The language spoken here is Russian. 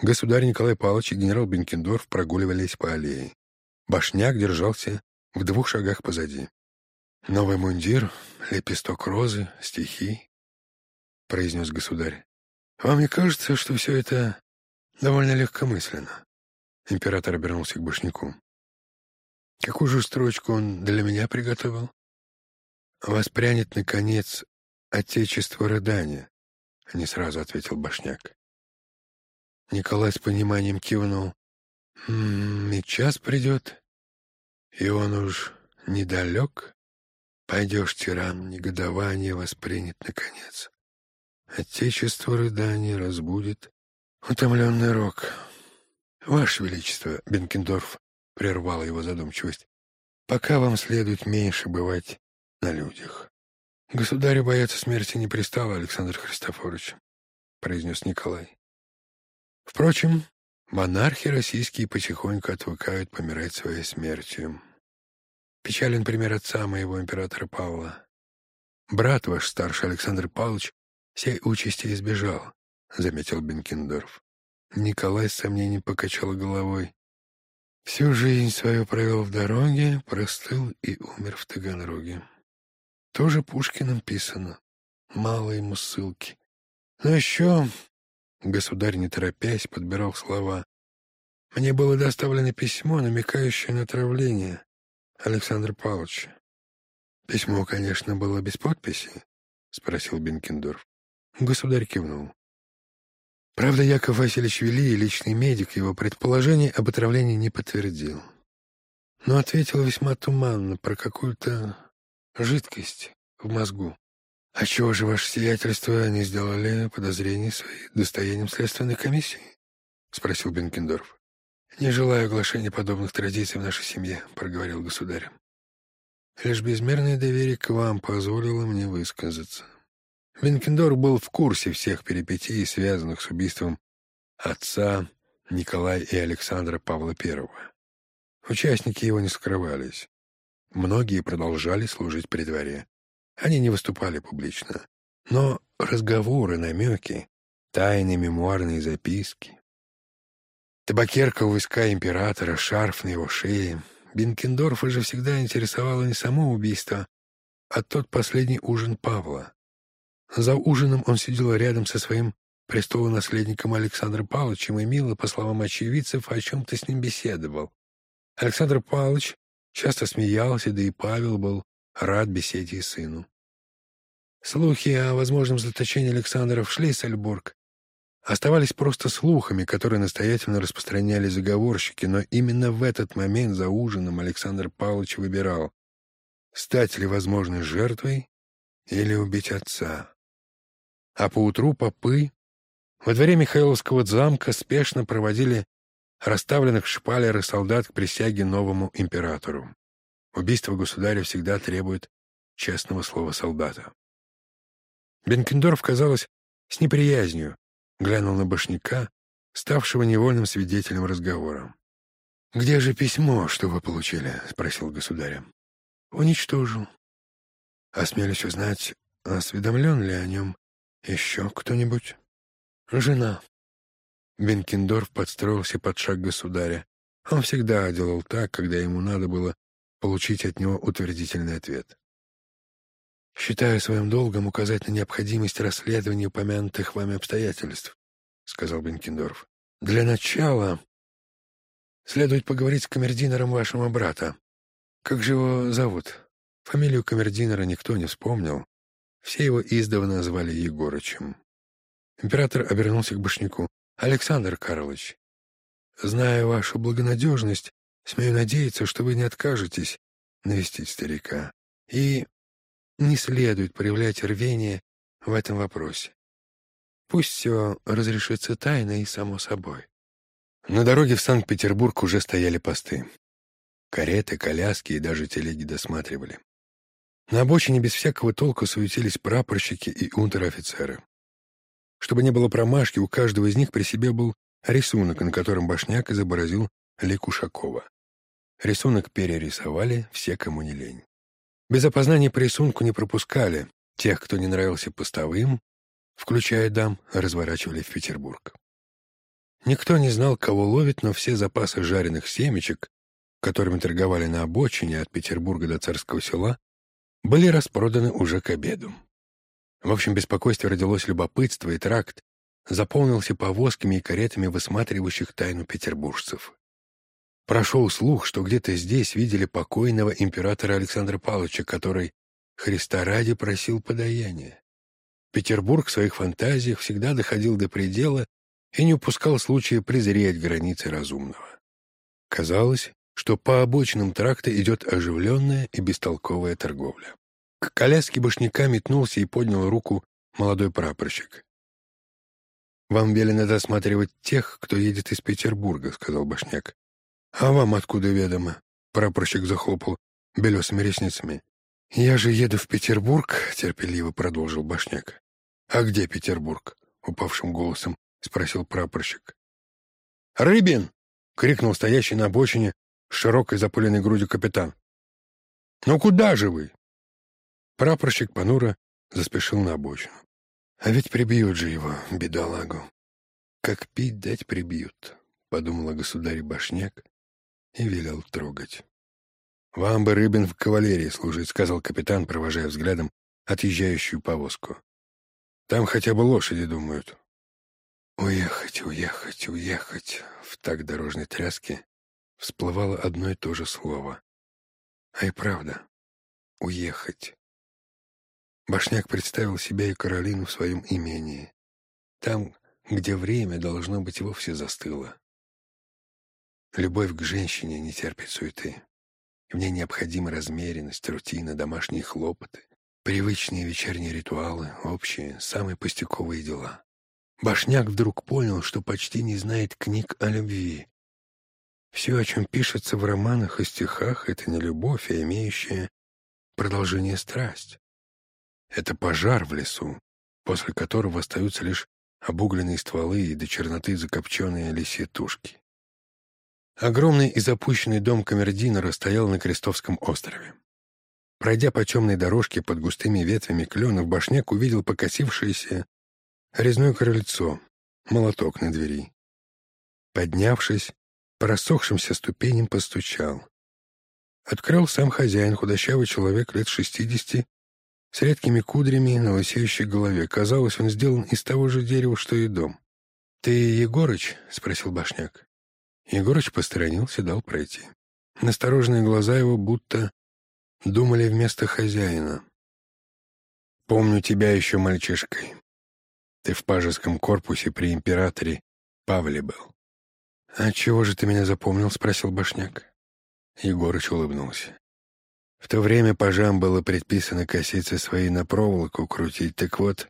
Государь Николай Павлович и генерал Бенкендорф прогуливались по аллее. Башняк держался в двух шагах позади. «Новый мундир, лепесток розы, стихи», — произнес государь. «Вам не кажется, что все это довольно легкомысленно?» Император обернулся к Башняку. «Какую же строчку он для меня приготовил?» «Воспрянет, наконец, отечество рыдания», — не сразу ответил Башняк. Николай с пониманием кивнул. «М -м, «И час придет, и он уж недалек. Пойдешь, тиран, негодование воспринят наконец. Отечество рыдания разбудит утомленный рок. Ваше Величество, Бенкендорф прервал его задумчивость, пока вам следует меньше бывать на людях. Государю бояться смерти не пристало, Александр Христофорович, произнес Николай. Впрочем, монархи российские потихоньку отвыкают помирать своей смертью. Печален пример отца моего императора Павла. Брат ваш, старший Александр Павлович, всей участи избежал, — заметил Бенкендорф. Николай с сомнением покачал головой. Всю жизнь свою провел в дороге, простыл и умер в Таганроге. Тоже Пушкиным писано. Мало ему ссылки. Но еще Государь, не торопясь, подбирал слова. «Мне было доставлено письмо, намекающее на отравление Александра Павловича. Письмо, конечно, было без подписи?» — спросил Бенкендорф. Государь кивнул. Правда, Яков Васильевич Вели, личный медик, его предположение об отравлении не подтвердил. Но ответил весьма туманно про какую-то жидкость в мозгу. «А чего же ваше сиятельство не сделали подозрений свои достоянием следственной комиссии?» — спросил Бенкендорф. «Не желаю оглашения подобных традиций в нашей семье», — проговорил государь. «Лишь безмерное доверие к вам позволило мне высказаться». Бенкендорф был в курсе всех перипетий, связанных с убийством отца Николая и Александра Павла I. Участники его не скрывались. Многие продолжали служить при дворе. Они не выступали публично, но разговоры, намеки, тайные мемуарные записки. Табакерка у войска императора, шарф на его шее. Бенкендорфа же всегда интересовало не само убийство, а тот последний ужин Павла. За ужином он сидел рядом со своим престолонаследником Александром Павловичем и мило, по словам очевидцев, о чем-то с ним беседовал. Александр Павлович часто смеялся, да и Павел был рад беседе и сыну. Слухи о возможном заточении Александра в Шлиссельбург оставались просто слухами, которые настоятельно распространяли заговорщики, но именно в этот момент за ужином Александр Павлович выбирал, стать ли возможной жертвой или убить отца. А поутру попы во дворе Михайловского замка спешно проводили расставленных шпалеры солдат к присяге новому императору. Убийство государя всегда требует честного слова солдата. Бенкендорф, казалось, с неприязнью глянул на башняка, ставшего невольным свидетелем разговора. «Где же письмо, что вы получили?» — спросил государя. «Уничтожил. Осмелюсь узнать, осведомлен ли о нем еще кто-нибудь?» «Жена». Бенкендорф подстроился под шаг государя. Он всегда делал так, когда ему надо было получить от него утвердительный ответ. «Считаю своим долгом указать на необходимость расследования упомянутых вами обстоятельств», — сказал Бенкендорф. «Для начала следует поговорить с камердинером вашего брата. Как же его зовут?» Фамилию камердинера никто не вспомнил. Все его издавна звали Егорычем. Император обернулся к Башняку. «Александр Карлович, зная вашу благонадежность, Смею надеяться, что вы не откажетесь навестить старика. И не следует проявлять рвение в этом вопросе. Пусть все разрешится тайно и само собой. На дороге в Санкт-Петербург уже стояли посты. Кареты, коляски и даже телеги досматривали. На обочине без всякого толка суетились прапорщики и унтер-офицеры. Чтобы не было промашки, у каждого из них при себе был рисунок, на котором Башняк изобразил Лекушакова. Рисунок перерисовали все, кому не лень. Без опознания по рисунку не пропускали. Тех, кто не нравился постовым, включая дам, разворачивали в Петербург. Никто не знал, кого ловит, но все запасы жареных семечек, которыми торговали на обочине от Петербурга до Царского села, были распроданы уже к обеду. В общем беспокойстве родилось любопытство, и тракт заполнился повозками и каретами высматривающих тайну петербуржцев. Прошел слух, что где-то здесь видели покойного императора Александра Павловича, который Христа ради просил подаяния. Петербург в своих фантазиях всегда доходил до предела и не упускал случая презреть границы разумного. Казалось, что по обочинам тракта идет оживленная и бестолковая торговля. К коляске башняка метнулся и поднял руку молодой прапорщик. «Вам велено досматривать тех, кто едет из Петербурга», — сказал башняк. «А вам откуда ведомо?» — прапорщик захлопал белесыми ресницами. «Я же еду в Петербург», — терпеливо продолжил башняк. «А где Петербург?» — упавшим голосом спросил прапорщик. «Рыбин!» — крикнул стоящий на обочине с широкой запыленной грудью капитан. «Ну куда же вы?» Прапорщик понуро заспешил на обочину. «А ведь прибьют же его, бедолагу. Как пить дать прибьют», — подумала государь Башняк и велел трогать. «Вам бы Рыбин в кавалерии служить», — сказал капитан, провожая взглядом отъезжающую повозку. «Там хотя бы лошади думают». «Уехать, уехать, уехать», — в так дорожной тряске всплывало одно и то же слово. А и правда, уехать. Башняк представил себя и Каролину в своем имении. Там, где время, должно быть, вовсе застыло. Любовь к женщине не терпит суеты. В ней необходима размеренность, рутина, домашние хлопоты, привычные вечерние ритуалы, общие, самые пустяковые дела. Башняк вдруг понял, что почти не знает книг о любви, все, о чем пишется в романах и стихах, это не любовь, а имеющая продолжение страсть. Это пожар в лесу, после которого остаются лишь обугленные стволы и до черноты закопченные лисьи тушки. Огромный и запущенный дом камердинера стоял на Крестовском острове. Пройдя по темной дорожке под густыми ветвями кленов, башняк увидел покосившееся резное крыльцо, молоток на двери. Поднявшись, по рассохшимся ступеням постучал. Открыл сам хозяин, худощавый человек лет шестидесяти, с редкими кудрями на лысеющей голове. Казалось, он сделан из того же дерева, что и дом. «Ты Егорыч?» — спросил Башняк. Егорыч посторонился, дал пройти. Настороженные глаза его будто думали вместо хозяина. «Помню тебя еще мальчишкой. Ты в пажеском корпусе при императоре Павле был. «А чего же ты меня запомнил?» — спросил Башняк. Егорыч улыбнулся. В то время пажам было предписано косицы свои на проволоку крутить, так вот,